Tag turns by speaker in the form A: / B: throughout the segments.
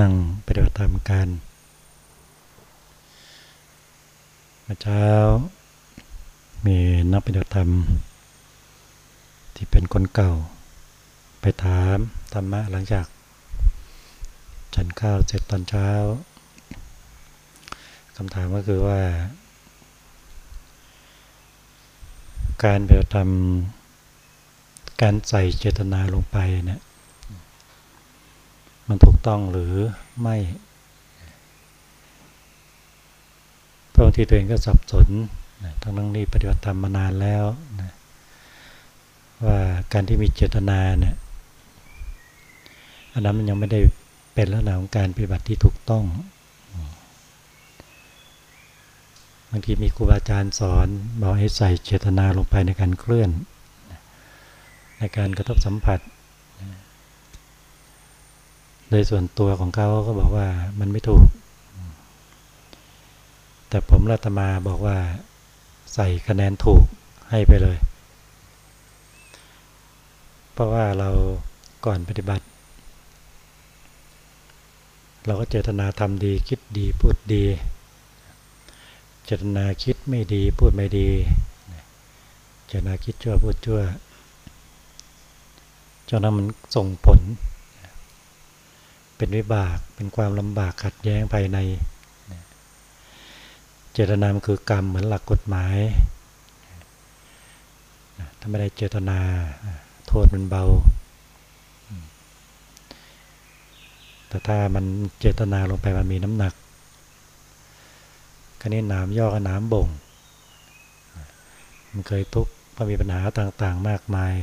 A: นั่งปฏิบัติธรรมการเมื่อเช้า มีนักปฏิบัติธรรม ที่เป็นคนเก่า ไปถามธรรมะหลังจากฉันข้าวเสร็จตอนเช้าคำถามก็คือว่า การปฏิบัติธรรม การใส่เจตนาลงไปเนี่ย มันถูกต้องหรือไม่เพราะบางทีตัวเองก็สับสนทั้งนั้นนี่ปฏิบัติธรรมมานานแล้วนะว่าการที่มีเจตนาเนี่ยอันนั้นมันยังไม่ได้เป็นลักษณะของการปฏิบัติที่ถูกต้องบางทีมีครูบาอาจารย์สอนบอกให้ใส่เจตนาลงไปในการเคลื่อน ในการกระทบสัมผัส โดยส่วนตัวของเขาก็บอกว่ามันไม่ถูก แต่ผมรัตมาบอกว่าใส่คะแนนถูกให้ไปเลย เพราะว่าเราก่อนปฏิบัติ เราก็เจตนาทำดีคิดดีพูดดี เจตนาคิดไม่ดีพูดไม่ดี เจตนาคิดชั่วพูดชั่วจนนั้นมันส่งผล เป็นวิบาก เป็นความลำบากขัดแย้งภายใน เจตนามันคือกรรมเหมือนหลักกฎหมาย ถ้าไม่ได้เจตนาโทษมันเบา แต่ถ้ามันเจตนาลงไปมันมีน้ำหนักคันนี้น้ำย่อกับน้ำบ่ง มันเคยทุกข์เพราะมีปัญหาต่างๆมากมาย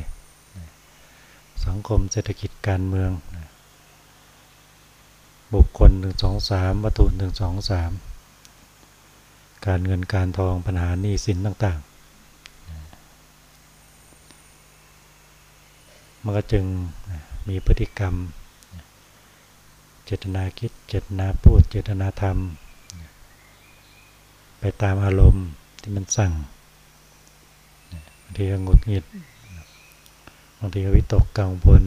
A: สังคมเศรษฐกิจการเมือง บุคคลหนึ่งสองสามวัตถุหนึ่งสองสามการเงินการทองปัญหาหนี้สินต่างๆ มันก็จึงมีพฤติกรรม เจตนาคิด เจตนาพูด เจตนาทำไปตามอารมณ์ที่มันสั่งบางทีก็หงุดหงิดบางทีก็วิตกกังวล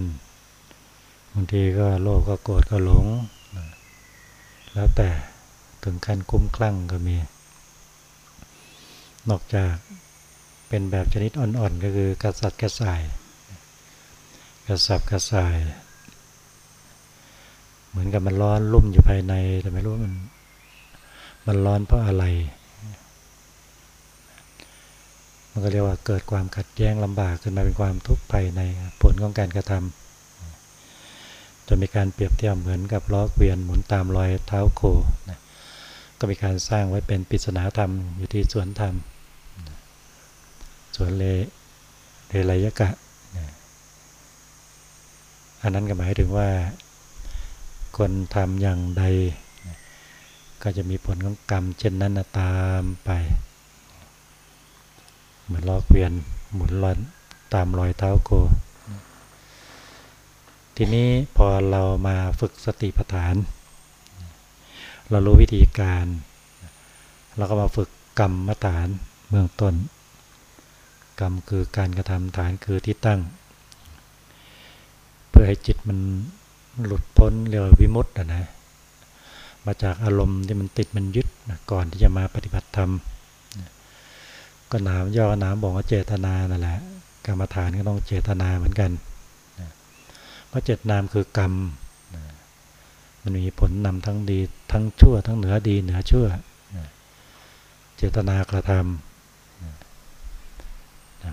A: บางทีก็โลภก็โกรธก็หลง แล้วแต่ถึงขั้นคุ้มคลั่งก็มี นอกจากเป็นแบบชนิดอ่อนๆ ก็คือกระสัดกระส่าย กระสับกระส่าย เหมือนกับมันร้อนรุ่มอยู่ภายใน แต่ไม่รู้มัน มันร้อนเพราะอะไร มันก็เรียกว่าเกิดความขัดแย้งลำบากขึ้นมาเป็นความทุกข์ภายในผลของการกระทำ จะมีการเปรียบเทียบเหมือนกับล้อเกวียนหมุนตามรอยเท้าโคนะก็มีการสร้างไว้เป็นปริศนาธรรมอยู่ที่สวนธรรมสวนเลเลไลยกะอันนั้นก็หมายถึงว่า คนทำอย่างใดก็จะมีผลของกรรม เช่นนั้นตามไป เหมือนล้อเกวียนหมุนลอนตามรอยเท้าโค ทีนี้พอเรามาฝึกสติปัฏฐาน เรารู้วิธีการ เราก็มาฝึกกรรมฐานเบื้องต้น กรรมคือการกระทำฐานคือที่ตั้ง เพื่อให้จิตมันหลุดพ้นเรียกว่าวิมุตต์นะมาจากอารมณ์ที่มันติดมันยึดนะก่อนที่จะมาปฏิบัติธรรมก็นามย่อนามบอกว่าเจตนานั่นแหละกรรมฐานก็ต้องเจตนาเหมือนกัน ราะเจ็ดนามคือกรรม มันมีผลนำทั้งดีทั้งชั่ว ทั้งเหนือดีเหนือชั่ว เจตนากระทำ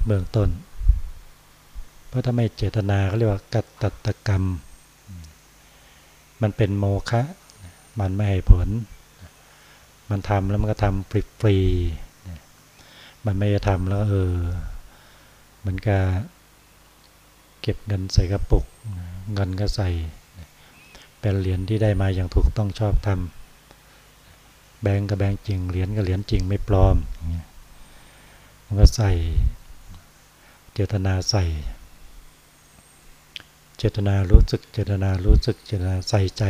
A: เบื้องต้น เพราะถ้าไม่เจตนาเขาเรียกว่ากัตตตกรรม มันเป็นโมฆะมันไม่ให้ผล มันทำแล้วมันก็ทำฟรีๆมันไม่จะทำแล้วเออเหมือนกับเก็บเงินใส่กระปุก เงินก็ใส่เป็นเหรียญที่ได้มาอย่างถูกต้องชอบทำแบงก์กับแบงก์จริงเหรียญกับเหรียญจริงไม่ปลอมมันก็ใส่เจตนาใส่ เจตนารู้สึกเจตนารู้สึกเจตนาใส่ใจ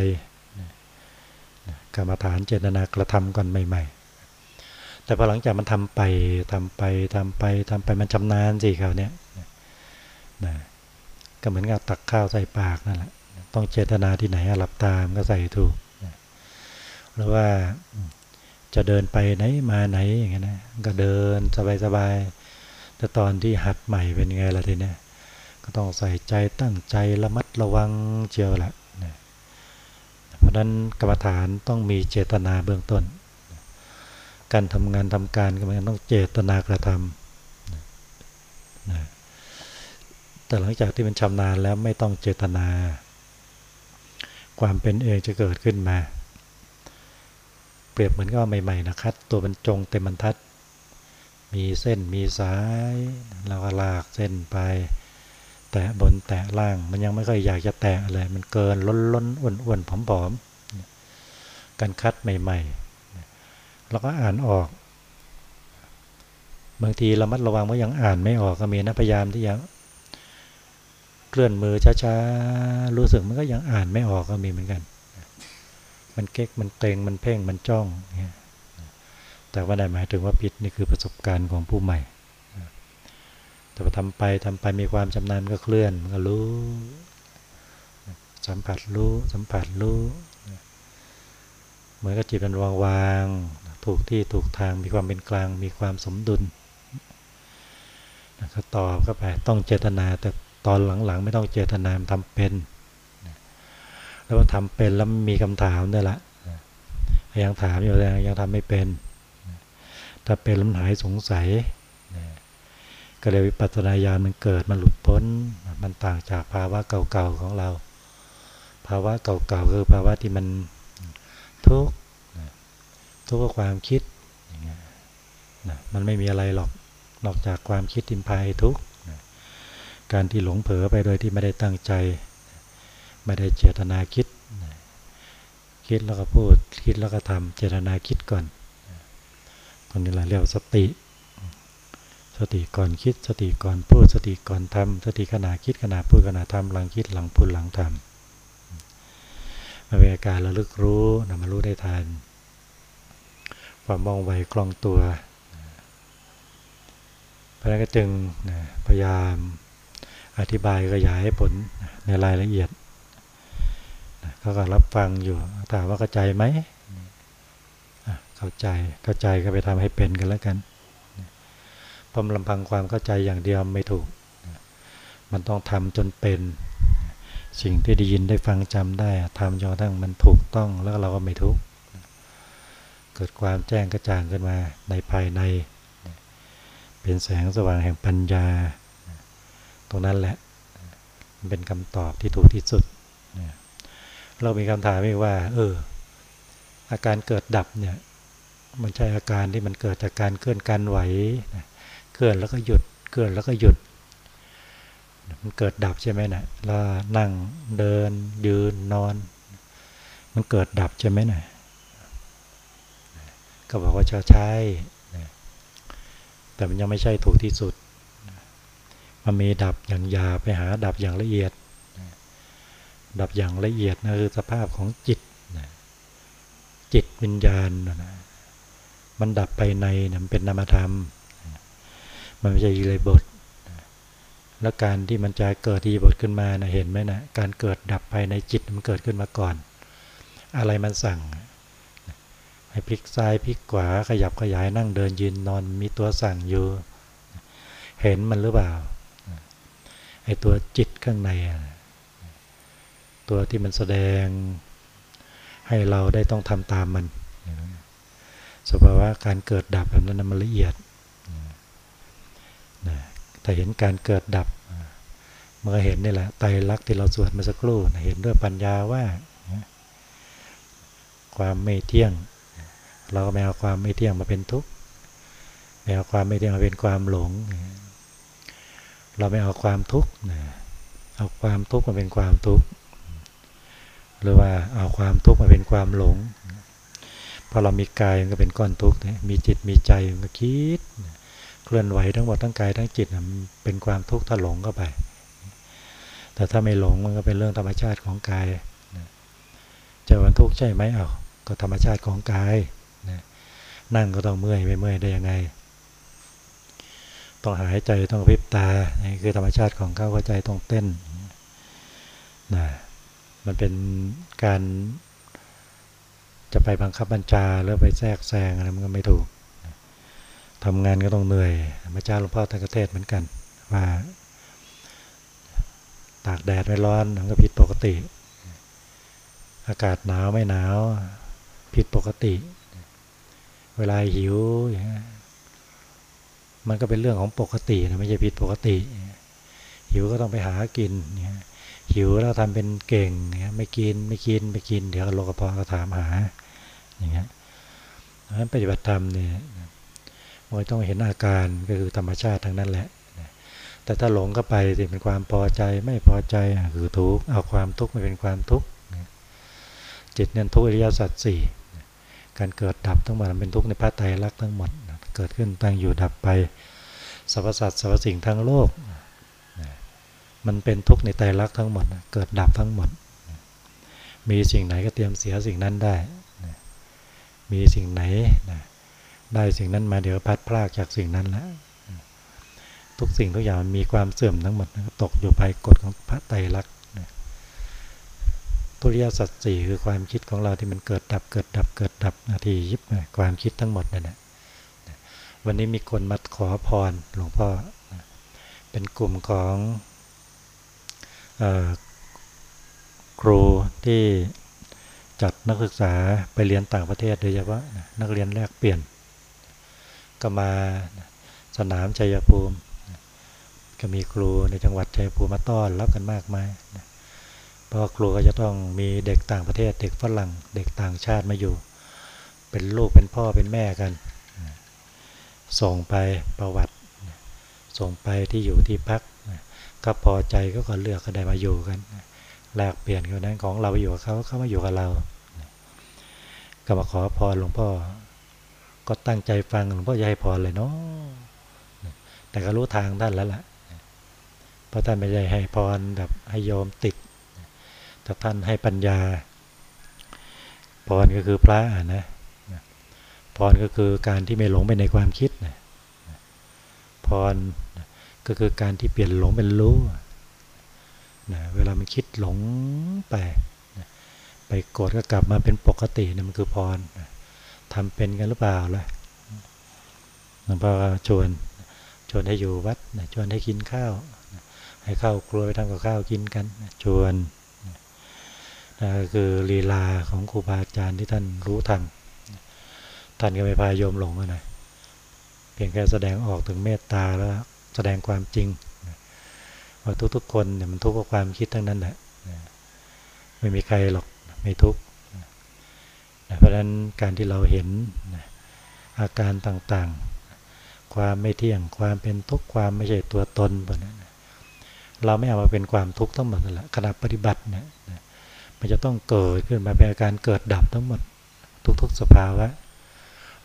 A: กรรมฐานเจตนากระทำก่อนใหม่ๆ แต่พอหลังจากมันทำไปทำไปทำไปทำไปมันชำนาญสิเขาเนี่ยนะ ก็เหมือนกับตักข้าวใส่ปากนั่นแหละ ต้องเจตนาที่ไหนหลับตามก็ใส่ถูก หรือว่าจะเดินไปไหนมาไหนอย่างเงี้ยนะ ก็เดินสบายๆ แต่ตอนที่หัดใหม่เป็นไงล่ะทีเนี้ย ก็ต้องใส่ใจตั้งใจระมัดระวังเจียวละเพราะนั้นกรรมฐานต้องมีเจตนาเบื้องต้น การทำงานทำการก็มันต้องเจตนากระทำ แต่หลังจากที่มันชำนาญแล้วไม่ต้องเจตนา ความเป็นเองจะเกิดขึ้นมา เปรียบเหมือนกับใหม่ๆนะครับ ตัวบรรจงเต็มบรรทัด มีเส้นมีสายเราก็ลากเส้นไป แตะบนแตะล่าง มันยังไม่ค่อยอยากจะแตะเลยมันเกินล้นล้นอ้วนอ้วนผอมผอมการคัดใหม่ๆเราก็อ่านออก บางทีรามัดระวังว่ายังอ่านไม่ออกก็มีนะพยายามที่จะ เคลื่อนมือช้าๆ รู้สึกมันก็ยังอ่านไม่ออกก็มีเหมือนกัน มันเก๊ก มันเตง มันเพ่ง มันจ้อง แต่ว่าได้หมายถึงว่าผิดนี่คือประสบการณ์ของผู้ใหม่ แต่พอทำไปทำไปมีความชำนาญก็เคลื่อนก็รู้ สัมผัสรู้ สัมผัสรู้ เหมือนกับจิตมันวางวางถูกที่ถูกทาง มีความเป็นกลาง มีความสมดุลก็ตอบเข้าไป ต้องเจตนาแต่ ตอนหลังๆ ไม่ต้องเจตนาทำเป็น แล้วทำเป็นแล้วมีคำถามด้วยละยังถามอยู่เลยยังทำไม่เป็น ถ้าเป็นแล้วหายสงสัย ก็เลยวิปัสสนาญาณมันเกิดมันหลุดพ้น มันต่างจากภาวะเก่าๆของเรา ภาวะเก่าๆคือภาวะที่มันทุกข์ทุกข์กับความคิด มันไม่มีอะไรหรอก นอกจากความคิดทิมพายทุกข์ การที่หลงเผลอไปโดยที่ไม่ได้ตั้งใจ ไม่ได้เจตนาคิด คิดแล้วก็พูด คิดแล้วก็ทำเจตนาคิดก่อนตรงนี้เราเรียกสติ สติก่อนคิด สติก่อนพูด สติก่อนทำสติขณะคิดขณะพูดขณะทำหลังคิดหลังพูดหลังทำมาเป็นอาการระลึกรู้นะมารู้ได้ทันความมองไวคล่องตัวเพราะนั้นก็จึงพยายาม อธิบายขยายผลในรายละเอียดเขาก็รับฟังอยู่ถามว่าเข้าใจไหมเข้าใจเข้าใจก็ไปทำให้เป็นกันแล้วกันพมลำพังความเข้าใจอย่างเดียวไม่ถูก มันต้องทำจนเป็น สิ่งที่ได้ยินได้ฟังจำได้ทำจนกระทั่งมันถูกต้องแล้วเราก็ไม่ทุกข์เกิดความแจ้งกระจ่างขึ้นมาในภายใน เป็นแสงสว่างแห่งปัญญา รงนั้นแหละมันเป็นคำตอบที่ถูกที่สุด เรามีคำถามอีกว่า เออ อาการเกิดดับเนี่ย มันใช่อาการที่มันเกิดจากการเคลื่อนการไหวเคลื่อนแล้วก็หยุด เคลื่อนแล้วก็หยุด มันเกิดดับใช่ไหมนะเรานั่งเดิน ยืนนอน มันเกิดดับใช่ไหมนะก็บอกว่าจะใช่แต่มันยังไม่ใช่ถูกที่สุด มันมีดับอย่างหยาไปหาดับอย่างละเอียด ดับอย่างละเอียดนะคือสภาพของจิตจิตวิญญาณมันดับไปในมันเป็นนามธรรม มันไม่ใช่เลยบท แล้วการที่มันจะเกิดทีบทขึ้นมานะเห็นไหมนะการเกิดดับภายในจิตมันเกิดขึ้นมาก่อน อะไรมันสั่งให้พลิกซ้ายพลิกขวาขยับขยายนั่งเดินยืนนอนมีตัวสั่งอยู่ เห็นมันหรือเปล่า ไอ้ตัวจิตข้างใน ตัวที่มันแสดงให้เราได้ต้องทำตามมันสภาวะการเกิดดับแบบนั้นมันละเอียดแต่เห็นการเกิดดับ เมื่อเห็นนี่แหละไตรลักษณ์ที่เราสวดมาสักครู่เห็นด้วยปัญญาว่า ความไม่เที่ยง เราก็ไม่เอาความไม่เที่ยงมาเป็นทุกข์ไม่เอาความไม่เที่ยงมาเป็นความหลง เราไม่เอาความทุกข์เอาความทุกข์มาเป็นความทุกข์หรือว่าเอาความทุกข์มาเป็นความหลงพอเรามีกายมันก็เป็นก้อนทุกข์มีจิตมีใจมันก็คิด เคลื่อนไหวทั้งหมดทั้งกายทั้งจิตเป็นความทุกข์ถ้าหลงเข้าไป แต่ถ้าไม่หลงมันก็เป็นเรื่องธรรมชาติของกายจะวันทุกข์ใช่ไหมเอาก็ธรรมชาติของกายนั่งก็ต้องเมื่อยไม่เมื่อยได้ยังไง ต้องหายใจต้องพิบตา นี่คือธรรมชาติของเขาว่าใจต้องเต้นนะมันเป็นการจะไปบังคับบัญชาหรือไปแทรกแซงอะไรมันก็ไม่ถูกทำงานก็ต้องเหนื่อยพระเจ้าหลวงพ่อท่านก็เทศเหมือนกัน ว่าตากแดดไม่ร้อนมันก็ผิดปกติ อากาศหนาวไม่หนาวผิดปกติ เวลาหิวอย่างนี้ มันก็เป็นเรื่องของปกตินะไม่ใช่ผิดปกติ หิวก็ต้องไปหากินเนี่ยหิวแล้วทำเป็นเก่งเนี่ยไม่กินไม่กินไม่กิน เดี๋ยวโลกพอก็ถามหาอย่างเงี้ยเพราะฉะนั้นปฏิบัติธรรมเนี่ยมันต้องเห็นอาการก็คือธรรมชาติทั้งนั้นแหละแต่ถ้าหลงเข้าไปสิเป็นความพอใจไม่พอใจคือทุกข์เอาความทุกข์มาเป็นความทุกข์จิตเนี่ยทุกข์อริยสัจสี่การเกิดดับทั้งหมดเป็นทุกข์ในพระไตรลักษณ์ทั้งหมด เกิดขึ้นตั้งอยู่ดับไปสรรพสัตว์สรรพสิ่งทั้งโลก มันเป็นทุกข์ในไตรลักษณ์ทั้งหมด เกิดดับทั้งหมด มีสิ่งไหนก็เตรียมเสียสิ่งนั้นได้ มีสิ่งไหนได้สิ่งนั้นมาเดี๋ยวพัดพลากจากสิ่งนั้นแล้วทุกสิ่งทุกอย่างมันมีความเสื่อมทั้งหมดตกอยู่ภายกฎของพระไตรลักษณ์ทุริยสัจสี่คือความคิดของเราที่มันเกิดดับเกิดดับเกิดดับนาทียิบความคิดทั้งหมดนั่นแหละ วันนี้มีคนมาขอพรหลวงพ่อ เป็นกลุ่มของครูที่จัดนักศึกษาไปเรียนต่างประเทศโดยเฉพาะนักเรียนแลกเปลี่ยน ก็มาสนามชัยภูมิ ก็มีครูในจังหวัดชัยภูมิมาต้อนรับกันมากมายเพราะครูก็จะต้องมีเด็กต่างประเทศ เด็กฝรั่ง เด็กต่างชาติมาอยู่ เป็นลูกเป็นพ่อเป็นแม่กัน ส่งไปประวัติ ส่งไปที่อยู่ที่พักก็พอใจก็ก็เลือกก็ได้มาอยู่กันแลกเปลี่ยนกันนั้นของเราไปอยู่กับเขาเขามาอยู่กับเรา ก็มาขอพรหลวงพ่อ ก็ตั้งใจฟังหลวงพ่อจะให้พรเลยเนาะแต่ก็รู้ทางท่านแล้วล่ะเพราะท่านไม่ได้ให้พรแบบให้โยมติดแต่ท่านให้ปัญญาพรก็คือพระนะ พรก็คือการที่ไม่หลงไปในความคิดนะพรก็คือการที่เปลี่ยนหลงเป็นรู้นะเวลามันคิดหลงไปนะไปโกรธก็กลับมาเป็นปกตินะมันคือพรนะทำเป็นกันหรือเปล่าล่ะหลวงพ่อชวนชวนให้อยู่วัดนะชวนให้กินข้าวนะให้เข้าครัวไปทำกับข้าวกินกันนะชวนนะคือลีลาของครูบาอาจารย์ที่ท่านรู้ทัน ท่านก็ไม่พายโยมหลงนะเพียงแค่แสดงออกถึงเมตตาแล้วแสดงความจริงว่าทุกๆคนเนี่ยมันทุกข์กับความคิดทั้งนั้นแหละไม่มีใครหรอกไม่ทุกข์เพราะฉะนั้นการที่เราเห็นอาการต่างๆ ความไม่เที่ยงความเป็นทุกข์ความไม่ใช่ตัวตนแบบนั้นเราไม่เอามาเป็นความทุกข์ทั้งหมดนั่นแหละขณะปฏิบัติเนี่ยมันจะต้องเกิดขึ้นมาเป็นอาการเกิดดับทั้งหมดทุกๆสภาวะ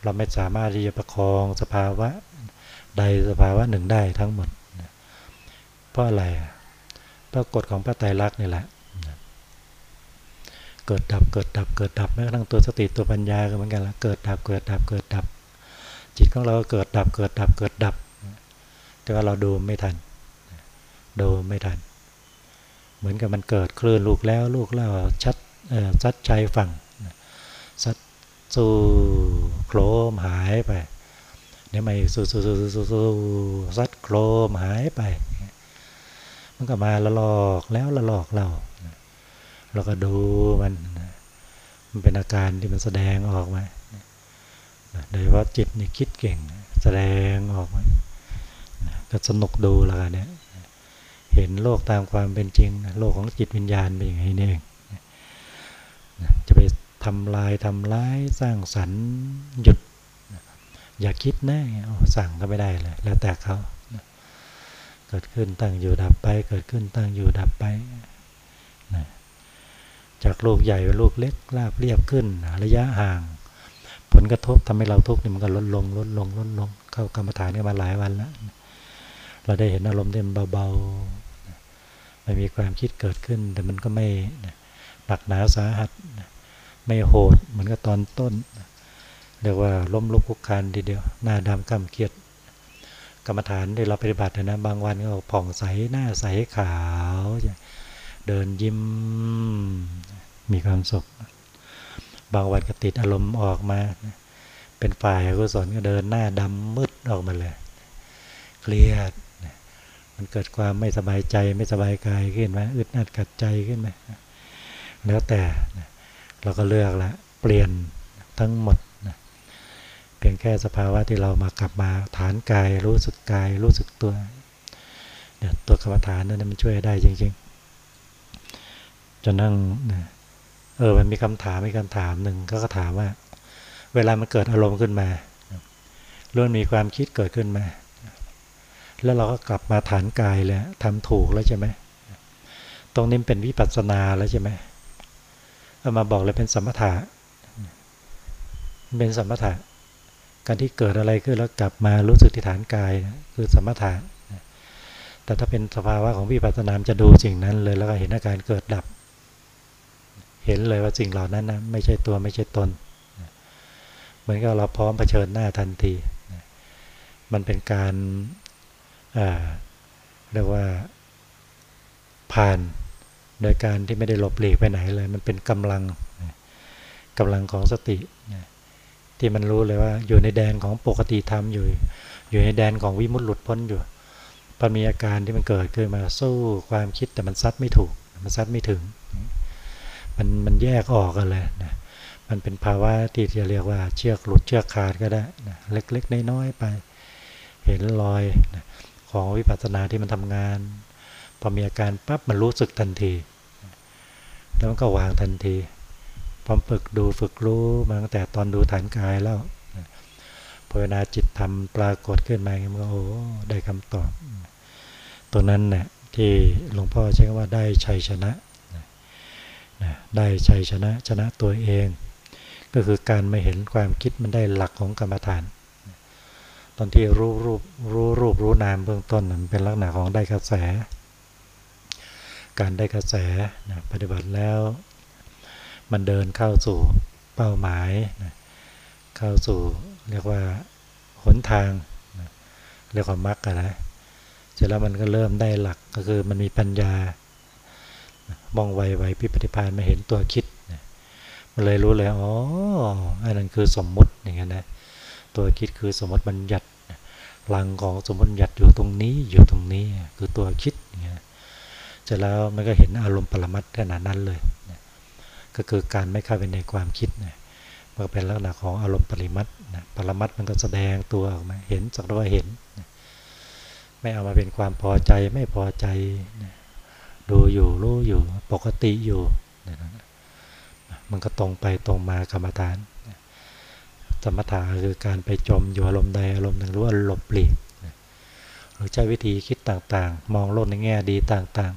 A: เราไม่สามารถที่จะประคองสภาวะใดสภาวะหนึ่งได้ทั้งหมด เพราะอะไร เพราะกฎของพระไตรลักษณ์นี่แหละ เกิดดับ เกิดดับ เกิดดับแม้กระทั่งตัวสติตัวปัญญาก็เหมือนกันละ เกิดดับ เกิดดับ เกิดดับ จิตของเราเกิดดับ เกิดดับ เกิดดับ แต่ว่าเราดูไม่ทัน ดูไม่ทัน เหมือนกับมันเกิดคลื่นลูกแล้วลูกเล่าชัดซัดใจฝั่งซัด สู่โครมหายไปเดี๋ยวมาอีกสู้สู้สู้สู้สู้ซัดโครมหายไป มันก็มาละลอกแล้วละลอกเรา เราก็ดูมัน มันเป็นอาการที่มันแสดงออกมาโดยเฉพาะจิตนี่คิดเก่ง แสดงออกมาก็สนุกดูแล้วกันเนี่ยเห็นโลกตามความเป็นจริง โลกของจิตวิญญาณเป็นอย่างนี้เองจะไป ทำลายทำร้ายสร้างสรรค์หยุด อย่าคิดนะสั่งก็ไม่ได้เลย แล้วแต่เขาเกิดขึ้นตั้งอยู่ดับไป เกิดขึ้นตั้งอยู่ดับไปนะจากลูกใหญ่เป็นลูกเล็กลาบเรียบขึ้นระยะห่าง ผลกระทบทำให้เราทุกข์นี่มันก็ลดลงลดลงลดลง เข้ากรรมฐานกันมาหลายวันแล้วเราได้เห็นอารมณ์เต็มเบาๆไม่มีความคิดเกิดขึ้น แต่มันก็ไม่หนักหนาสาหัส ไม่โหดเหมือนกับตอนต้น เรียกว่าล้มลุกคุกคานทีเดียว หน้าดำกำเกียดกรรมฐานที่เราปฏิบัตินะบางวันก็ผ่องใสหน้าใสขาว เดินยิ้มมีความสุข บางวันก็ติดอารมณ์ออกมา เป็นฝ่ายกุศลก็เดินหน้าดำมืดออกมาเลย เครียด มันเกิดความไม่สบายใจไม่สบายกายขึ้นไหมอึดอัดกัดใจขึ้นไหมแล้วแต่ เราก็เลือกละเปลี่ยนทั้งหมดเพียงแค่สภาวะที่เรามากลับมาฐานกายรู้สึกกายรู้สึกตัวเนี่ยตัวกรรมฐานนั้นมันช่วยได้จริงๆจนนั่งเออมันมีคำถามมีคำถามหนึ่งก็ถามว่า เวลามันเกิดอารมณ์ขึ้นมาล้วนมีความคิดเกิดขึ้นมา แล้วเราก็กลับมาฐานกายเลยทำถูกแล้วใช่ไหมตรงนี้เป็นวิปัสสนาแล้วใช่ไหม เอามาบอกเลยเป็นสมถะเป็นสมถะ การที่เกิดอะไรขึ้นแล้วกลับมารู้สึกที่ฐานกายคือสมถะแต่ถ้าเป็นสภาวะของวิปัสสนามจะดูสิ่งนั้นเลยแล้วก็เห็นอาการเกิดดับ เห็นเลยว่าสิ่งเหล่านั้นนะไม่ใช่ตัวไม่ใช่ตน เหมือนกับเราพร้อมเผชิญหน้าทันที มันเป็นการเรียกว่าผ่าน โดยการที่ไม่ได้หลบหลีกไปไหนเลย มันเป็นกำลังกำลังของสติที่มันรู้เลยว่าอยู่ในแดนของปกติธรรมอยู่ อยู่ในแดนของวิมุตติหลุดพ้นอยู่พอมีอาการที่มันเกิดขึ้นมาสู้ความคิดแต่มันซัดไม่ถูก มันซัดไม่ถึง มันมันแยกออกกันเลยนะมันเป็นภาวะที่จะเรียกว่าเชือกหลุดเชือกขาดก็ได้นะเล็กๆน้อยๆไป เห็นรอยนะของวิปัสสนาที่มันทำงาน พอมีอาการปั๊บมันรู้สึกทันที แล้วมันก็วางทันทีพอฝึกดูฝึกรู้มาตั้งแต่ตอนดูฐานกายแล้วพอเวลาจิตทำปรากฏขึ้นมาเงี้ยมันก็โอ้ได้คำตอบ ตัวนั้นเนี่ยที่หลวงพ่อใช้คำว่าได้ชัยชนะได้ชัยชนะชนะตัวเอง ก็คือการไม่เห็นความคิดมันได้หลักของกรรมฐาน ตอนที่รู้รูปรู้รูปรู้นามเบื้องต้นมันเป็นลักษณะของได้กระแส การได้กระแสปฏิบัติแล้ว มันเดินเข้าสู่เป้าหมายนะเข้าสู่เรียกว่าหนทางนะเรียกว่ามรรคนะเสร็จแล้วมันก็เริ่มได้หลักก็คือมันมีปัญญามองไวไวพิปฏิพานมาเห็นตัวคิดนะมันเลยรู้เลยอ๋ออันนั้นคือสมมุติอย่างเงี้ยนะตัวคิดคือสมมติบัญญัติลังของสมมติบัญญัติอยู่ตรงนี้อยู่ตรงนี้คือตัวคิด เสร็จแล้วมันก็เห็นอารมณ์ปรมัตขนาดนั้นเลยก็คือการไม่เข้าไปในความคิดนะมันเป็นลักษณะของอารมณ์ปริมัตนะปรมัตมันก็แสดงตัวออกมาเห็นสักว่าเห็นนะไม่เอามาเป็นความพอใจไม่พอใจนะดูอยู่รู้อยู่ปกติอยู่นะมันก็ตรงไปตรงมากรรมฐาน สมถะคือการไปจมอยู่อารมณ์ใดอารมณ์หนึ่งรู้ว่าหลบหลีก หรือใช้วิธีคิดต่างๆ มองโลกในแง่ดีต่าง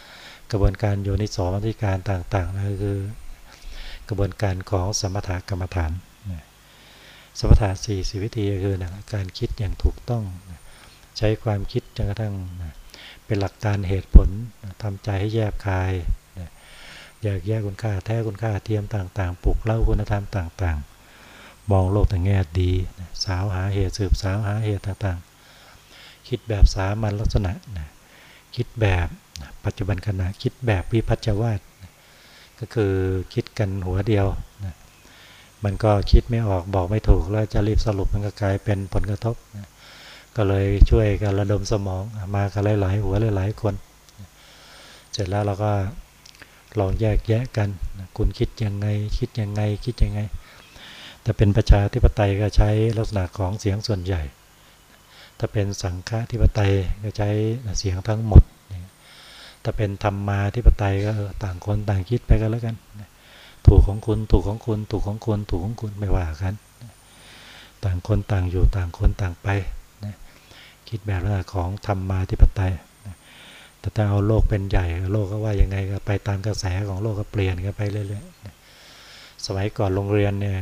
A: ๆ กระบวนการโยนิสมธิการต่างๆนั่นคือกระบวนการของสมถกรรมฐาน สมถะสี่สิวิธีคือนะการคิดอย่างถูกต้อง ใช้ความคิดจนกระทั่งเป็นหลักการเหตุผลทำใจให้แยบคายแยากแยกคุณค่าแท้คุณค่าเทียมต่างๆ ปลุกเล่าคุณธรรมต่างๆ มองโลกแต่แง่ดี สาวหาเหตุสืบสาวหาเหตุต่างๆ คิดแบบสามัญลักษณะคิดแบบปัจจุบันขณะคิดแบบวิพัฒวาดก็คือคิดกันหัวเดียวนะมันก็คิดไม่ออกบอกไม่ถูกแล้วจะรีบสรุปมันก็กลายเป็นผลกระทบนะก็เลยช่วยกันระดมสมองมากันหลายๆหัวหลายๆคนเสร็จแล้วเราก็ลองแยกแยะกันคุณคิดยังไง คิดยังไงคิดยังไงแต่เป็นประชาธิปไตยก็ใช้ลักษณะของเสียงส่วนใหญ่ ถ้าเป็นสังฆาธิปไตยก็ใช้เสียงทั้งหมด ถ้าเป็นธรรมมาที่ปไตยก็ต่างคนต่างคิดไปกันแล้วกัน ถูกของคุณถูกของคุณถูกของคุณถูกของคุณไม่ว่ากัน ต่างคนต่างอยู่ต่างคนต่างไป คิดแบบนั้นของธรรมมาที่ปไตยแต่ถ้าเอาโลกเป็นใหญ่โลกก็ว่ายังไงก็ไปตามกระแสของโลกก็เปลี่ยนกันไปเรื่อยๆสมัยก่อนโรงเรียนเนี่ย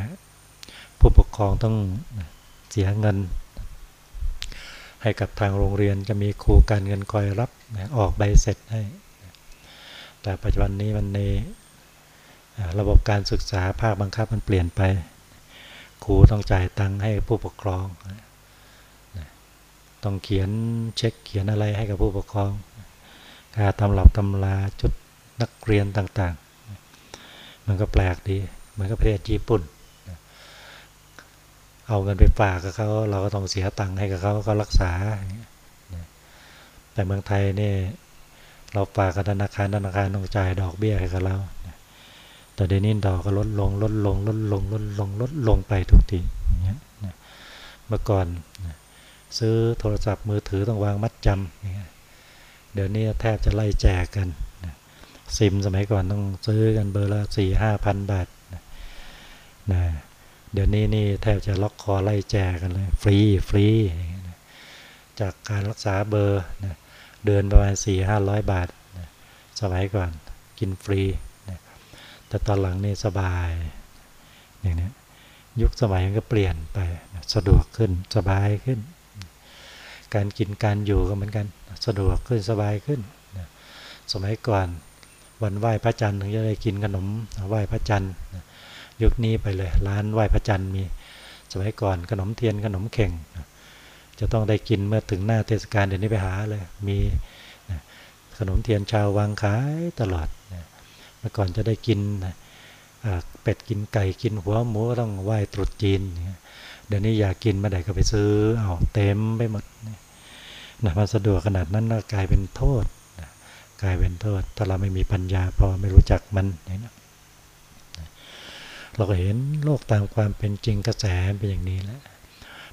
A: ผู้ปกครองต้องเสียเงิน ให้กับทางโรงเรียนจะมีครูการเงินคอยรับออกใบเสร็จให้ แต่ปัจจุบันนี้มันในระบบการศึกษาภาคบังคับมันเปลี่ยนไป ครูต้องจ่ายตังค์ให้ผู้ปกครอง ต้องเขียนเช็คเขียนอะไรให้กับผู้ปกครองการตำหลับตำลาชุดนักเรียนต่างๆ มันก็แปลกดี เหมือนกับประเทศญี่ปุ่น เอาเงินไปฝากกับเขาเราก็ต้องเสียตังค์ให้กับเขาก็รักษา แต่เมืองไทยนี่เราฝากกับธนาคารธนาคารต้องจ่ายดอกเบี้ยให้กับเราแต่เดี๋ยวนี้ดอกก็ลดลงลดลงลดลงลดลงลดลงไปทุกทีอย่างเงี้ยเมื่อก่อนซื้อโทรศัพท์มือถือต้องวางมัดจำเดี๋ยวนี้แทบจะไล่แจกกันซิมสมัยก่อนต้องซื้อกันเบอร์ละสี่ห้าพันบาทนะ เดี๋ยวนี้นี่แทบจะล็อกคอไล่แจกกันเลย ฟรีฟรีจากการรักษาเบอร์นะเดือนประมาณสี่ห้าร้อยบาทนะสมัยก่อนกินฟรีนะแต่ตอนหลังนี่สบายอย่างนี้ยุคสมัยมันก็เปลี่ยนไปนะสะดวกขึ้นสบายขึ้น การกินการอยู่ก็เหมือนกันสะดวกขึ้นสบายขึ้นนะสมัยก่อนวันไหว้พระจันทร์ถึงจะได้กินขนมไหว้พระจันทร์ ยุคนี้ไปเลย ร้านไหว้พระจันทร์มีสมัยก่อนขนมเทียนขนมเข่ง จะต้องได้กินเมื่อถึงหน้าเทศกาลเดี๋ยวนี้ไปหาเลย มีขนมเทียนชาววังขายตลอดเมื่อก่อนจะได้กินเป็ดกินไก่กินหัวหมูต้องไหว้ตรุษจีนเดี๋ยวนี้อยากกินมาไหนก็ไปซื้อเอาเต็มไปหมดนะมันสะดวกขนาดนั้นกลายเป็นโทษกลายเป็นโทษ ถ้าเราไม่มีปัญญาพอไม่รู้จักมันนี่ เราก็เห็นโลกตามความเป็นจริงกระแสเป็นอย่างนี้แหล้ว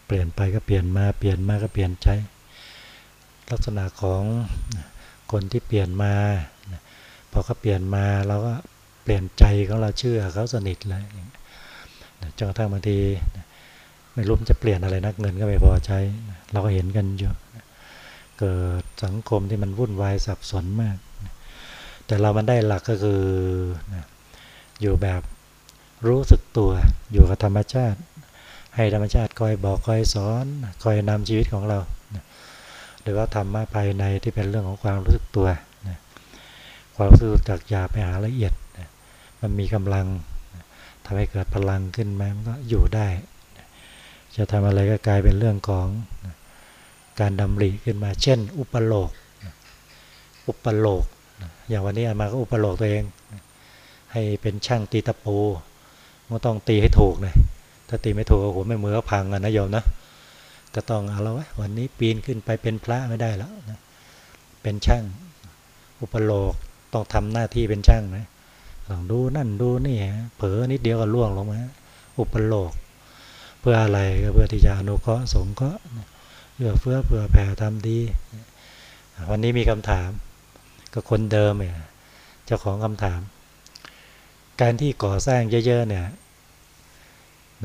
A: เปลี่ยนไปก็เปลี่ยนมาเปลี่ยนมาก็เปลี่ยนใจ ลักษณะของคนที่เปลี่ยนมาพอเขาเปลี่ยนมาเราก็เปลี่ยนใจของเราเชื่อเขาสนิทเลยจนกระทั่งบางทีไม่รู้จะเปลี่ยนอะไรนักเงินก็ไม่พอใช้ เราก็เห็นกันอยู่เกิดสังคมที่มันวุ่นวายสับสนมาก แต่เรามันได้หลักก็คืออยู่แบบ รู้สึกตัวอยู่กับธรรมชาติ ให้ธรรมชาติคอยบอกคอยสอนคอยนำชีวิตของเราหรือว่าธรรมะภายในที่เป็นเรื่องของความรู้สึกตัวความรู้สึกจากหยาไปหาละเอียดมันมีกำลังทำให้เกิดพลังขึ้นมามันก็อยู่ได้ จะทำอะไรก็กลายเป็นเรื่องของการดำริขึ้นมา เช่น อุปโลก อุปโลก อย่างวันนี้มาก็อุปโลกตัวเอง ให้เป็นช่างตีตะปู มันต้องตีให้ถูกเลยถ้าตีไม่ถูกโอ้โหไม่มือก็พังกันนะโยมนะก็ต้องเอาแล้ววันนี้ปีนขึ้นไปเป็นพระไม่ได้แล้วนะเป็นช่าง อุปโลกต้องทำหน้าที่เป็นช่างนะต้องดูนั่นดูนี่เผลอนิดเดียวก็ล่วงลงมาอุปโลก เพื่ออะไรก็เพื่อที่จะอนุเคราะห์สงเคราะห์เอื้อเฟื้อเผื่อแผ่ทำดี วันนี้มีคำถาม ก็คนเดิมเนี่ยเจ้าของคำถาม การที่ก่อสร้างเยอะๆเนี่ย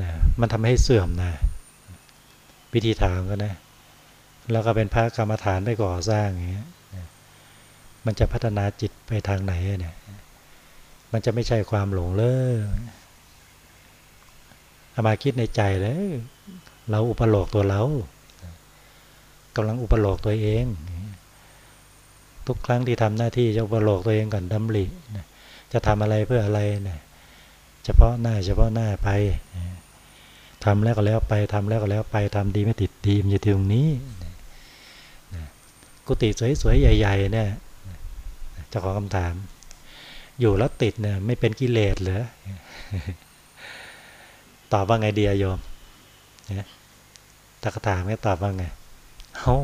A: นะมันทำให้เสื่อมนะวิธีถามก็นะ แล้วก็เป็นพระกรรมฐานไปก่อสร้างอย่างเงี้ยมันจะพัฒนาจิตไปทางไหนเนี่ยมันจะไม่ใช่ความหลงเลยอามาคิดในใจเลยเราอุปโลกตัวเรากำลังอุปโลกตัวเอง ทุกครั้งที่ทำหน้าที่จะอุปโลกตัวเองก่อนดำริ จะทำอะไรเพื่ออะไรเนี่ยเฉพาะหน้าเฉพาะหน้าไปทำแล้วก็แล้วไปทำแล้วก็แล้วไปทำดีไม่ติดดีมันอยู่ตรงนี้กุฏิสวยๆใหญ่ ๆ เนี่ยจะขอคำถาม อยู่แล้วติดเนี่ยไม่เป็นกิเลสเหรอตอบว่าไงเดีโยมนี่ยตะกถามก็ตอบว่าไงเฮ้า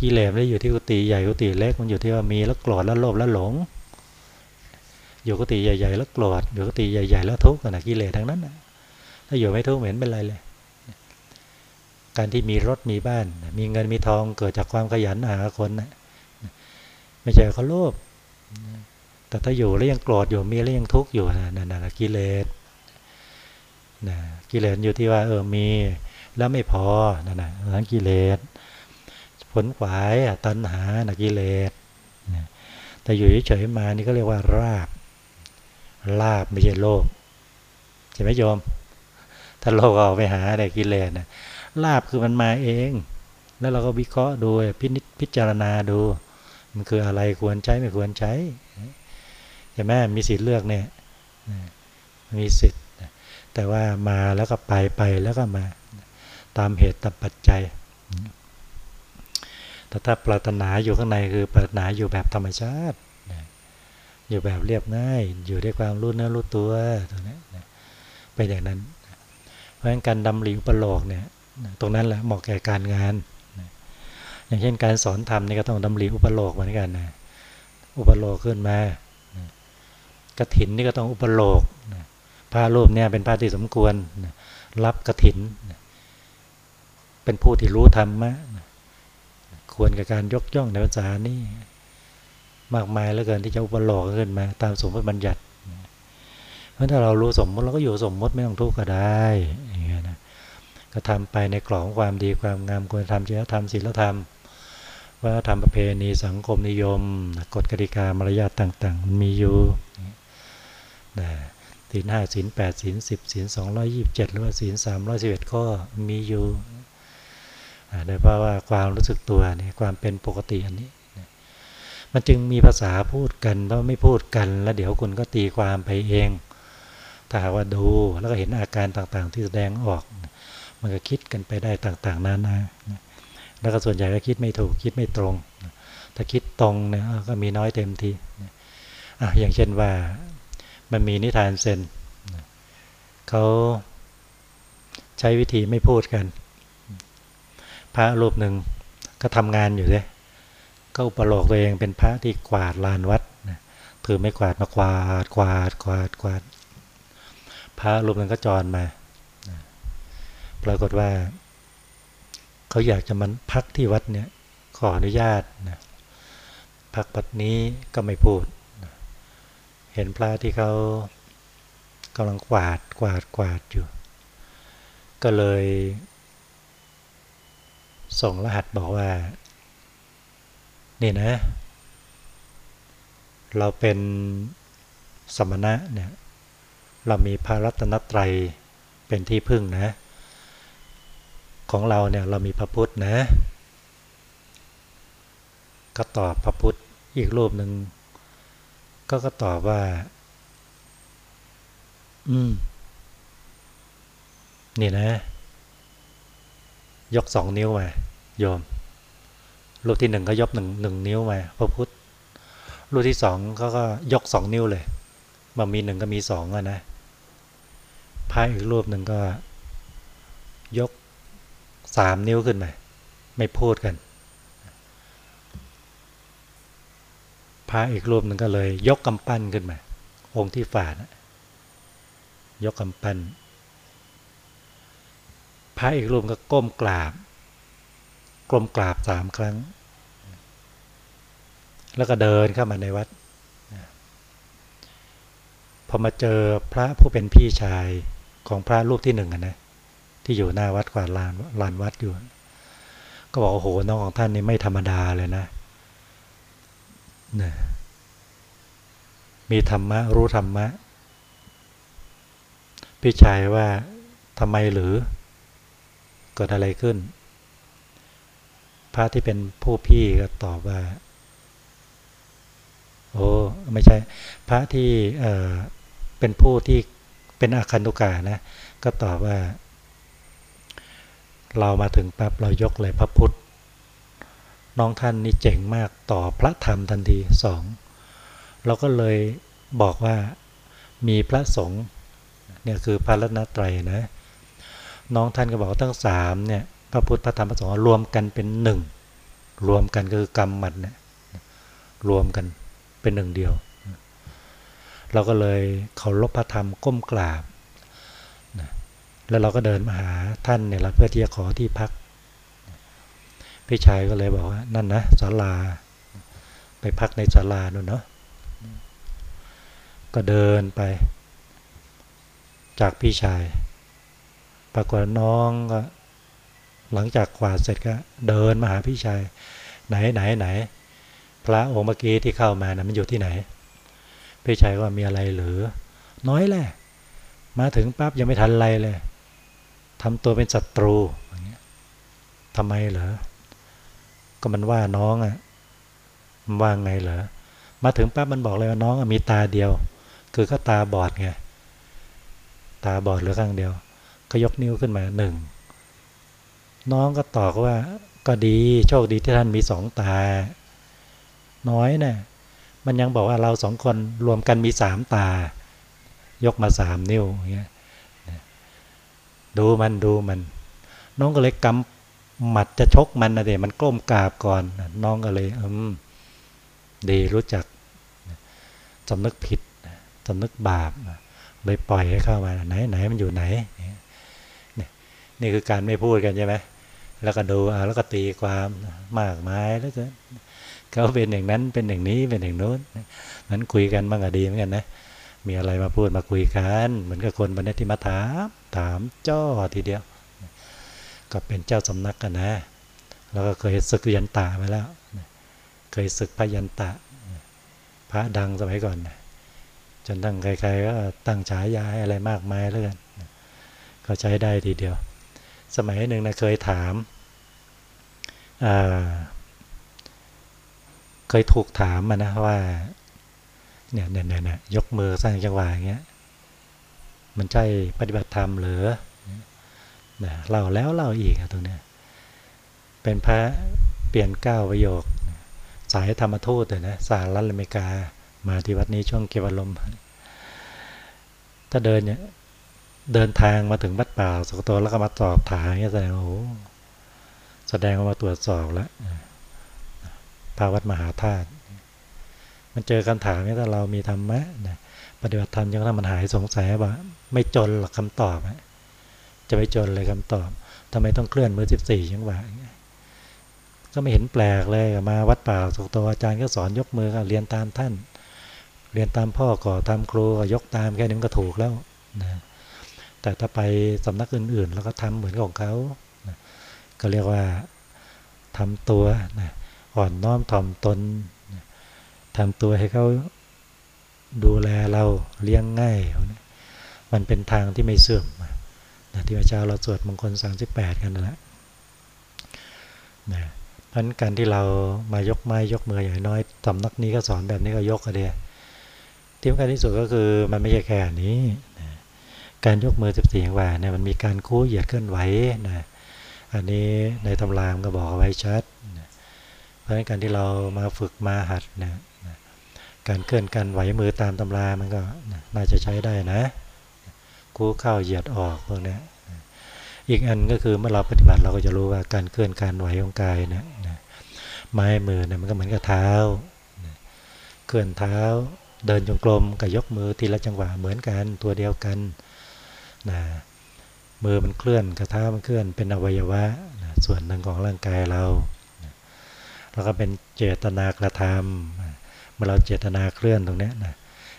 A: กิเลสไม่ได้อยู่ที่กุฏิใหญ่กุฏิเล็กมันอยู่ที่ว่ามีแล้วโกรธแล้วโลภแล้วหลง อยู่กุฏิใหญ่ ๆ แล้วโกรธอยู่กุฏิใหญ่ ๆ แล้วทุกข์นะกิเลสทั้งนั้นนะถ้าอยู่ไม่ทุกข์เหม็นเป็นไรเลย การที่มีรถมีบ้าน มีเงินมีทองเกิดจากความขยันหาคนนะไม่ใช่เขาโลภแต่ถ้าอยู่แล้วยังโกรธอยู่มีแล้วยังทุกข์อยู่นั่นนะกิเลสนะกิเลสอยู่ที่ว่าเออมีแล้วไม่พอนั่นนะทั้งกิเลสผลขวายตัณหานะกิเลสแต่อยู่เฉยๆมานี่ก็เรียกว่าราบ ลาบไม่ใช่โลภใช่ไหมโยม ถ้าโลกเอาไปหาแต่กิเลสนะลาบคือมันมาเอง แล้วเราก็วิเคราะห์ดูพินิจพิจารณาดู มันคืออะไรควรใช้ไม่ควรใช้ใช่ไหมมีสิทธิ์เลือกเนี่ยมีสิทธิ์แต่ว่ามาแล้วก็ไปไปแล้วก็มาตามเหตุตามปัจจัยแต่ถ้าปรารถนาอยู่ข้างในคือปรารถนาอยู่แบบธรรมชาติ อยู่แบบเรียบง่าย อยู่ด้วยความรู้เนื้อรู้ตัวตรงนี้เป็นอย่างนั้น เพราะฉะนั้นการดำริอุปโลกเนี่ยตรงนั้นแหละเหมาะแก่การงาน อย่างเช่นการสอนธรรมนี่ก็ต้องดำริอุปโลกเหมือนกันนะอุปโลกขึ้นมากระถินนี่ก็ต้องอุปโลกพระรูปเนี่ยเป็นพระที่สมควรรับกระถิน เป็นผู้ที่รู้ธรรมะควรกับการยกย่องในภาษานี่ มากมายเหลือเกินที่จะอุปโลกขึ้นมา ตามสมมติบัญญัติเพราะถ้าเรารู้สมมติเราก็อยู่สมมติไม่ต้องทุกข์ก็ได้อย่างเงี้ยนะก็ทำไปในกล่องความดีความงามควรทำจริยธรรมศีลธรรมว่าทำประเพณีสังคมนิยมกฎกติกามารยาทต่างๆมันมีอยู่นะศีลห้าศีลแปดศีลสิบศีลสองร้อยยี่สิบเจ็ดหรือว่าศีลสามร้อยสิบเอ็ดข้อมีอยู่โดยเพราะว่าความรู้สึกตัวนี่ความเป็นปกติอันนี้ มันจึงมีภาษาพูดกันเพราไม่พูดกันแล้วเดี๋ยวคุณก็ตีความไปเองถ้าว่าดูแล้วก็เห็นอาการต่างๆที่แสดงออก มันก็คิดกันไปได้ต่างๆนานาแล้วก็ส่วนใหญ่ก็คิดไม่ถูกคิดไม่ตรง ถ้าคิดตรงเนี่ยก็มีน้อยเต็มทีอะอย่างเช่นว่ามันมีนิทานเซนเขาใช้วิธีไม่พูดกัน พระรูปหนึ่งก็ทำงานอยู่เลย ก็อุปโลกตัวเองเป็นพระที่กวาดลานวัดถือไม่กวาดมากวาดกวาดกวาดกวาด พระรูปนึงก็จรมาปรากฏว่าเขาอยากจะมันพักที่วัดเนี่ยขออนุญาตนะพักปัดนี้ก็ไม่พูดเห็นพระที่เขากำลังกวาดกวาดกวาดอยู่ ก็เลย ส่งรหัสบอกว่า นี่นะ เราเป็นสมณะเนี่ยเรามีพระรัตนตรัยเป็นที่พึ่งนะ ของเราเนี่ยเรามีพระพุทธนะ ก็ตอบพระพุทธอีกรูปหนึ่งก็ก็ตอบว่า อืม นี่นะ ยกสองนิ้วมาโยม รูปที่หนึ่งก็ยกหนึ่งหนึ่งนิ้วมาพระพุทธรูปที่สองเขาก็ยกสองนิ้วเลยมันมีหนึ่งก็มีสองอะนะพายอีกรูปหนึ่งก็ ยกสามนิ้วขึ้นมาไม่พูดกันพระอีกรูปหนึ่งก็เลย ยกกำปั้นขึ้นมา องค์ที่ฝ่านะยกกำปั้นพระอีกรูปก็ก้มกราบกลมกราบสามครั้ง แล้วก็เดินเข้ามาในวัดพอมาเจอพระผู้เป็นพี่ชายของพระรูปที่หนึ่งนะที่อยู่หน้าวัดกวาลานลานวัดอยู่ ก็บอกโอ้โหน้องของท่านนี่ไม่ธรรมดาเลยนะนมีธรรมะรู้ธรรมะ พี่ชายว่าทำไมหรือเกิดอะไรขึ้น พระที่เป็นผู้พี่ก็ตอบว่า โอ้ไม่ใช่ พระที่เเป็นผู้ที่เป็นอาคันตุกานะก็ตอบว่า เรามาถึงปั๊บเรายกเลยพระพุทธ น้องท่านนี่เจ๋งมากต่อพระธรรมทันทีสองเราก็เลยบอกว่ามีพระสงฆ์เนี่ยคือพระรัตนตรัยนะ น้องท่านก็บอกตั้งสามเนี่ยพระพุทธพระธรรมพระสงฆ์รวมกันเป็นหนึ่งรวมกันคือกรรมมันเนี่ยรวมกัน เป็นหนึ่งเดียว เราก็เลยเคารพพระธรรมก้มกราบแล้วเราก็เดินมาหาท่านเนี่ยเพื่อที่จะขอที่พัก พี่ชายก็เลยบอกว่านั่นนะศาลา ไปพักในศาลานู่นเนาะก็เดินไป จากพี่ชาย ปรากฏน้องก็หลังจากกวาดเสร็จก็เดินมาหาพี่ชาย ไหนไหนไหน พระองค์เมื่อกี้ที่เข้ามานะมันอยู่ที่ไหน พี่ชายว่ามีอะไรหรือ น้อยแหละ มาถึงปั๊บยังไม่ทันไรเลยทำตัวเป็นศัตรูอย่างเงี้ยทำไมเหรอ ก็มันว่าน้องอะมันว่าไงเหรอ มาถึงปั๊บมันบอกเลยว่าน้องมีตาเดียว คือก็ตาบอดไง ตาบอดเหลือข้างเดียว ก็ยกนิ้วขึ้นมาหนึ่ง น้องก็ตอบว่าก็ดีโชคดีที่ท่านมีสองตา น้อยนะ่ะมันยังบอกว่าเราสองคนรวมกันมีสามตา ยกมาสามนิ้วอย่างเงี้ยดูมันดูมัน น้องก็เลยกำหมัดจะชกมันนะเดี๋ยมันกล้มกราบก่อน น้องก็เลยอืมดีรู้จักสำนึกผิดสำนึกบาปเลยปล่อยให้เข้ามาไหนไหนมันอยู่ไหนนี่นี่คือการไม่พูดกันใช่ไหมแล้วก็ดูแล้วก็ตีความมากมายแล้วก็ เขาเป็นอย่างนั้นเป็นอย่างนี้เป็นอย่างโน้นนั้นคุยกันบ้างก็ดีเหมือนกันนะมีอะไรมาพูดมาคุยกันเหมือนกับคนบันที่มาถามถามจ้อทีเดียว ก็เป็นเจ้าสำนักกันนะแล้วก็เคยศึกยันตาไปแล้ว เคยศึกพระยันตะ พระดังสมัยก่อน จนตั้งใครๆก็ตั้งฉายาอะไรมากมายแล้วกันก็ใช้ได้ทีเดียว สมัยหนึ่งนะเคยถาม เคยถูกถามมานะว่า เนี่ยเนี่ยเนี่ยยกมือสร้างจังหวะอย่างเงี้ย มันใช่ปฏิบัติธรรมหรือนะเล่าแล้วเล่าอีกตรงเนี้ยเป็นพระเปลี่ยนก้าวประโยค สายธรรมทูตเลยนะสารัฐอเมริกา มาที่วัดนี้ช่วงเก็บอารมณ์ถ้าเดินเนี่ยเดินทางมาถึงวัดป่าสุกโตแล้วก็มาตอบถามเงี้ยแสดงโอ้แสดงว่ามาตรวจสอบแล้ว ภาวัดมหาธาตุมันเจอคำถามนี้ถ้าเรามีธรรมะนะปฏิบัติธรรมยังถ้ามันหายสงสัยว่าไม่จนหรอกคำตอบจะไม่จนเลยคำตอบทำไมต้องเคลื่อนมือสิบสี่ยังหวะก็ไม่เห็นแปลกเลยมาวัดป่าสุกโตอาจารย์ก็สอนยกมือเรียนตามท่าน เรียนตามพ่อก่อตามครูยกตามแค่นี้นก็ถูกแล้วนะแต่ถ้าไปสำนักอื่นๆ แล้วก็ทำเหมือนของเขานะก็เรียกว่าทำตัวนะ อ่อนน้อมถ่อมตนทำตัวให้เขาดูแลเราเลี้ยงง่าย มันเป็นทางที่ไม่เสื่อมนะที่พระเจ้าเราสวดมงคล 38 กันนั่นแหละนะเพราะการที่เรามายกไม้ยกมืออย่างน้อยสำนักนี้ก็สอนแบบนี้ก็ยกกันเดียที่สำคัญที่สุดก็คือมันไม่ใช่แค่นี้นะการยกมือ 14จังหวะเนี่ยมันมีการคู่เหยียดเคลื่อนไหวนะอันนี้ในตำรามก็บอกเอาไว้ชัด ราะฉะนั้นการที่เรามาฝึกมาหัดนะการเคลื่อนการไหวมือตามตำรามันก็น่าจะใช้ได้นะกู้เข้าเหยียดออกพวกนี้อีกอันก็คือเมื่อเราปฏิบัติเราก็จะรู้ว่าการเคลื่อนการไหวของกายนี่ยไม้มือเนี่ยมันก็เหมือนกับเท้าเคลื่อนเท้าเดินจงกรมกับยกมือทีละจังหวะเหมือนกันตัวเดียวกันนะมือมันเคลื่อนกระเท้ามันเคลื่อนเป็นอวัยวะนะส่วนหนึ่งของร่างกายเรา แล้วก็เป็นเจตนากระทำเมื่อเราเจตนาเคลื่อนตรงนี้นะ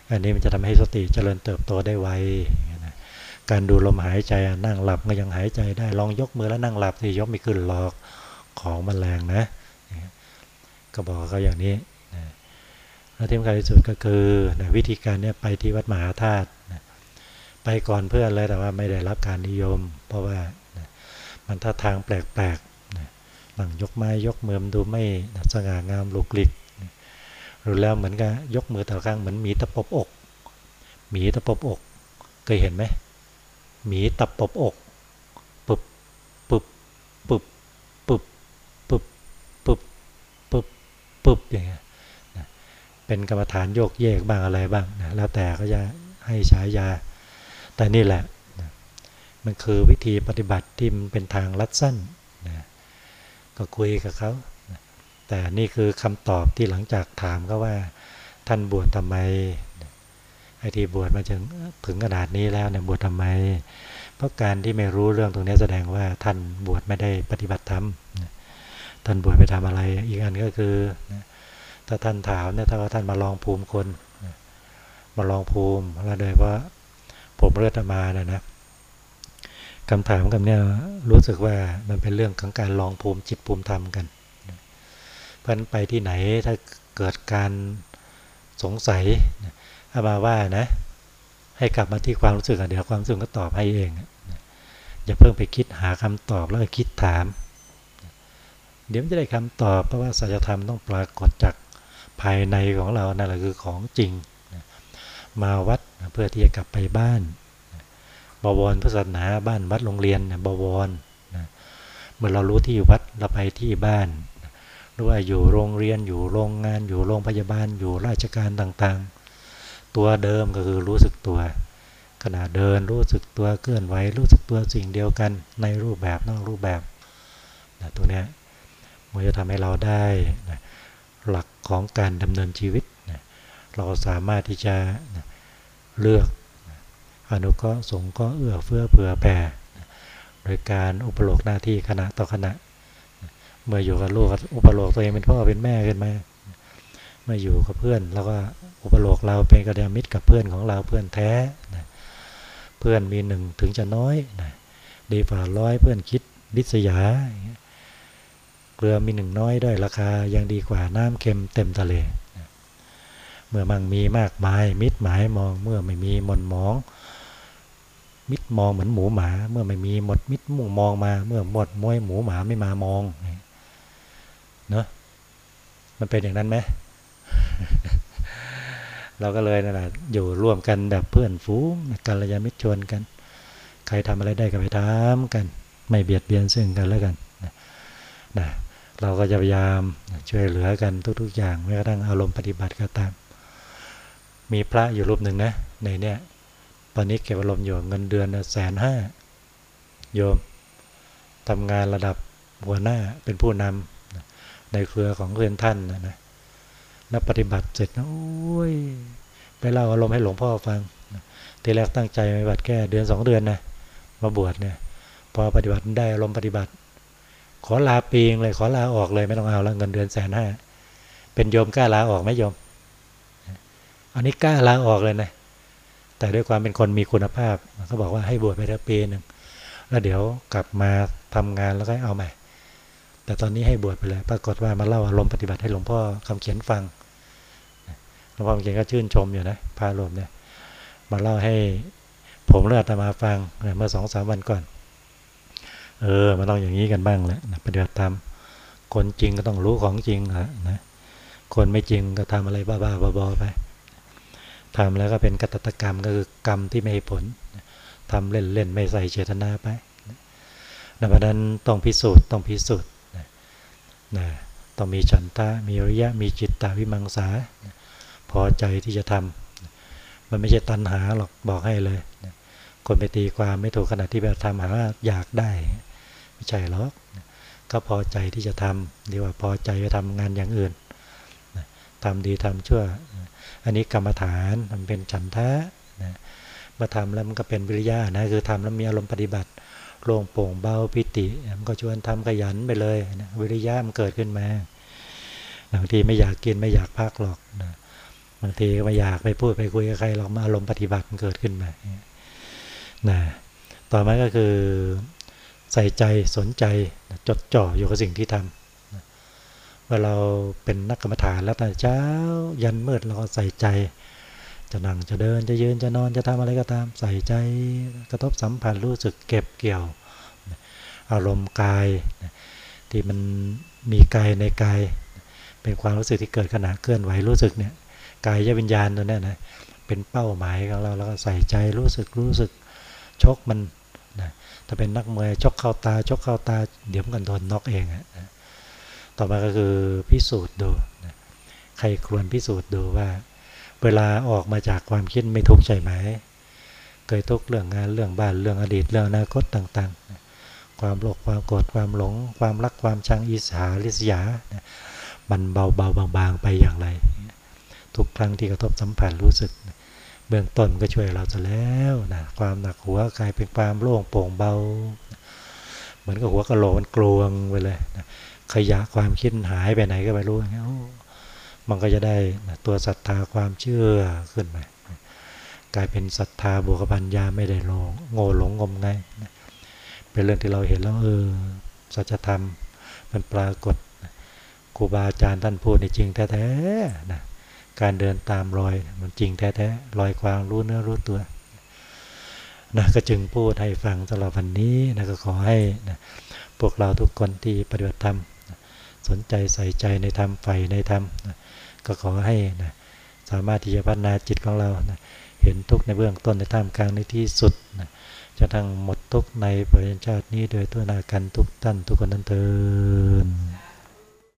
A: อันนี้มันจะทำให้สติเจริญเติบโตได้ไวนะการดูลมหายใจนั่งหลับก็ยังหายใจได้ลองยกมือแล้วนั่งหลับสิยกไม่ขึ้นหลอกของมันแรงนะก็บอกเขาอย่างนี้นะแล้วที่สำคัญที่สุดก็คือนะวิธีการนี้ไปที่วัดมหาธาตุนะไปก่อนเพื่อนเลยแต่ว่าไม่ได้รับการนิยม เพราะว่านะมันท่าทางแปลก นั่งยกไม้ยกมือดูไม่สง่างามลุกลิกหรือแล้วเหมือนกับยกมือแต่อข้างเหมือนหมีตะปบอก หมีตะปบอก เคยเห็นไหมหมีตะปบอกปึบปึบปึบปึบปึบปึบปึบปึบอย่างเงี้ยเป็นกรรมฐานโยกเยกบ้างอะไรบ้างนะแล้วแต่ก็จะให้ฉายา แต่นี่แหละ มันคือวิธีปฏิบัติที่มันเป็นทางลัดสั้น ก็คุยกับเขาแต่นี่คือคำตอบที่หลังจากถามเขาว่า ท่านบวชทำไมไอ้ที่บวชมาถึงถึงขนาดนี้แล้วเนี่ยบวชทำไม เพราะการที่ไม่รู้เรื่องตรงนี้แสดงว่าท่านบวชไม่ได้ปฏิบัติธรรมท่านบวชไปทำอะไร อีกอันก็คือถ้าท่านถามเนี่ยถ้าว่าท่านมาลองภูมิคนมาลองภูมิแล้วโดยว่าผมเลือดมาเนี่ยนะ คำถามกับเนี่ยรู้สึกว่ามันเป็นเรื่องของการลองภูมิจิตภูมิธรรมกัน เพราะนั้นไปที่ไหนถ้าเกิดการสงสัยอามาว่านะ ให้กลับมาที่ความรู้สึกเดี๋ยวความรู้สึกก็ตอบให้เองอย่าเพิ่งไปคิดหาคำตอบแล้วคิดถาม เดี๋ยวจะได้คำตอบเพราะว่าสัจธรรมต้องปรากฏจากภายในของเรานั่นแหละคือของจริงมาวัดเพื่อที่จะกลับไปบ้าน บวรพุทธศาสนาบ้านวัดโรงเรียนบวรนะเมื่อเรารู้ที่วัดเราไปที่บ้านรือว่าอยู่โรงเรียนอยู่โรงงานอยู่โรงพยาบาลอยู่ราชการต่างๆ ตัวเดิมก็คือรู้สึกตัวขณะเดินรู้สึกตัวเคลื่อนไหวรู้สึกตัวสิ่งเดียวกันในรูปแบบนอกรูปแบบนะตัวนี้มันจะทำให้เราได้นะหลักของการดำเนินชีวิตนะเราสามารถที่จะนะเลือก อนุเคราะห์สงเคราะห์เอื้อเฟื้อเผื่อแผ่โดยการอุปโลกหน้าที่ขณะต่อขณะ เมื่ออยู่กับลูกอุปโลกตัวเองเป็นพ่อเป็นแม่ขึ้นมาเมื่ออยู่กับเพื่อนเราก็อุปโลกเราเป็นกระเดียมิตรกับเพื่อนของเราเพื่อนแท้นะเพื่อนมีหนึ่งถึงจะน้อยนะดีกว่าร้อยเพื่อนคิดลิษยาเกลือมีหนึ่งน้อยด้วยราคายังดีกว่าน้ำเค็มเต็มทะเล เมื่อมั่งมีมากมายมิตรหมายมองเมื่อไม่มีมนมอง มิดมองเหมือนหมูหมา เมื่อไม่มีหมดมิดมุ่งมองมา เมื่อหมดมวยหมูหมาไม่มามองเนาะมันเป็นอย่างนั้นไหมเราก็เลยนั่นแหละอยู่ร่วมกันแบบเพื่อนฝูงกัลยาณมิตรชวนกัน ใครทำอะไรได้ก็ไปทำกัน ไม่เบียดเบียนซึ่งกันแล้วกันนะนะเราก็จะพยายามช่วยเหลือกันทุก ๆ อย่างไม่กระทั่งอารมณ์ปฏิบัติก็ตาม มีพระอยู่รูปหนึ่งนะในเนี้ย ตอนนี้เก็บอารมณ์อยู่เงินเดือนแสนห้าโยมทำงานระดับหัวหน้าเป็นผู้นำในเครือของเพื่อนท่านนะนะแล้วปฏิบัติเสร็จนะโอ้ยไปเล่าอารมณ์ให้หลวงพ่อฟังทีแรกตั้งใจปฏิบัติแค่เดือนสองเดือนนะมาบวชเนี่ย พอปฏิบัติได้อารมณ์ปฏิบัติ ขอลาปีงเลยขอลาออกเลยไม่ต้องเอาแล้วเงินเดือนแสนห้าเป็นโยมกล้าลาออกไหมโยม อันนี้กล้าลาออกเลยนะ แต่ด้วยความเป็นคนมีคุณภาพเขาบอกว่าให้บวชไปเถอะปีหนึ่งแล้วเดี๋ยวกลับมาทำงานแล้วก็เอาใหม่ แต่ตอนนี้ให้บวชไปเลยปรากฏว่ามาเล่าอารมณ์ปฏิบัติให้หลวงพ่อคำเขียนฟังหลวงพ่อคำเขียนก็ชื่นชมอยู่นะพาลมเนี่ยมาเล่าให้ผมเลือดมาฟังเมื่อสองสามวันก่อน เออมันต้องอย่างนี้กันบ้างแหละปฏิบัติธรรมคนจริงก็ต้องรู้ของจริงนะคนไม่จริงก็ทำอะไรบ้าๆบอๆไป ทำแล้วก็เป็นกตตกรรมก็คือกรรมที่ไม่ให้ผลทำเล่นๆไม่ใส่เจตนาไปนะเพราะนั้นต้องพิสูจน์ต้องพิสูจน์นะต้องมีฉันทะมีริยะมีจิตตาวิมังสา พอใจที่จะทำมันไม่ใช่ตัณหาหรอกบอกให้เลย คนไปตีความไม่ถูกขนาดที่แบบทำหาอยากได้ ไม่ใช่หรอกก็พอใจที่จะทำดีกว่าพอใจจะทำงานอย่างอื่น ทำดีทำชั่ว อันนี้กรรมฐานมันเป็นฉันทะนะมาทำแล้วมันก็เป็นวิริยะนะคือทำแล้วมีอารมณ์ปฏิบัติโล่งโปร่งเบาปิติมันก็ชวนทำขยันไปเลยนะวิริยะมันเกิดขึ้นมาบางทีไม่อยากกินไม่อยากพักหรอกนะบางทีก็ไม่อยากไปพูดไปคุยกับใครหรอกมาอารมณ์ปฏิบัติมันเกิดขึ้นมานะต่อมาก็คือใส่ใจสนใจจดจ่ออยู่กับสิ่งที่ทำว่าเราเป็นนักกรรมฐานแล้วแต่เช้ายันมืดเราก็ใส่ใจ จะนั่งจะเดินจะยืนจะนอนจะทำอะไรก็ตามใส่ใจกระทบสัมผัสรู้สึกเก็บเกี่ยว อารมณ์กายที่มันมีกายในกาย เป็นความรู้สึกที่เกิดขณะเคลื่อนไหวรู้สึกเนี่ยกายวิญญาณตัวนี้นะเป็นเป้าหมายของเราแล้วก็ใส่ใจรู้สึกรู้สึกชกมันนะถ้าเป็นนักมวยชกเข้าตาชกเข้าตาเดี๋ยวมันโดนน็อกเองอะ ต่อมาก็คือพิสูจน์ดูใครควรพิสูจน์ดูว่า เวลาออกมาจากความคิดไม่ทุกข์ใช่ไหมเคยทุกข์เรื่องงานเรื่องบ้านเรื่องอดีตเรื่องอนาคตต่างๆ ความโลภความโกรธความหลง ความรักความชังอิสาริษยา มันเบาเบาบางๆไปอย่างไร ทุกครั้งที่กระทบสัมผัสรู้สึก เบื้องต้นก็ช่วยเราจะแล้วนะความหนักหัวกลายเป็นความโล่งโปร่งเบา เหมือนกับหัวกระโหลกมันกลวงไปเลยนะ ขยะความคิดหายไปไหนก็ไม่รู้อย่างเงี้ยมันก็จะได้ตัวศรัทธาความเชื่อขึ้นมากลายเป็นศรัทธาบวกปัญญาไม่ได้ลงโง่หลงงมงายเป็นเรื่องที่เราเห็นแล้วเออสัจธรรมมันปรากฏครูบาอาจารย์ท่านพูดในจริงแท้ๆนะการเดินตามรอยมันจริงแท้ๆรอยความรู้เนื้อรู้ตัวนะก็จึงพูดให้ฟังตลอดวันนี้นะก็ขอให้นะพวกเราทุกคนที่ปฏิบัติธรรม สนใจใส่ใจในธรรมใฝ่ในธรรมก็ขอให้นะสามารถที่จะพัฒนาจิตของเรานะเห็นทุกในเบื้องต้นในท่ามกลางในที่สุดนะจะทั้งหมดทุกในปริญชาตินี้โดยตัวนากันทุกท่านทุกคนนั้นเถิด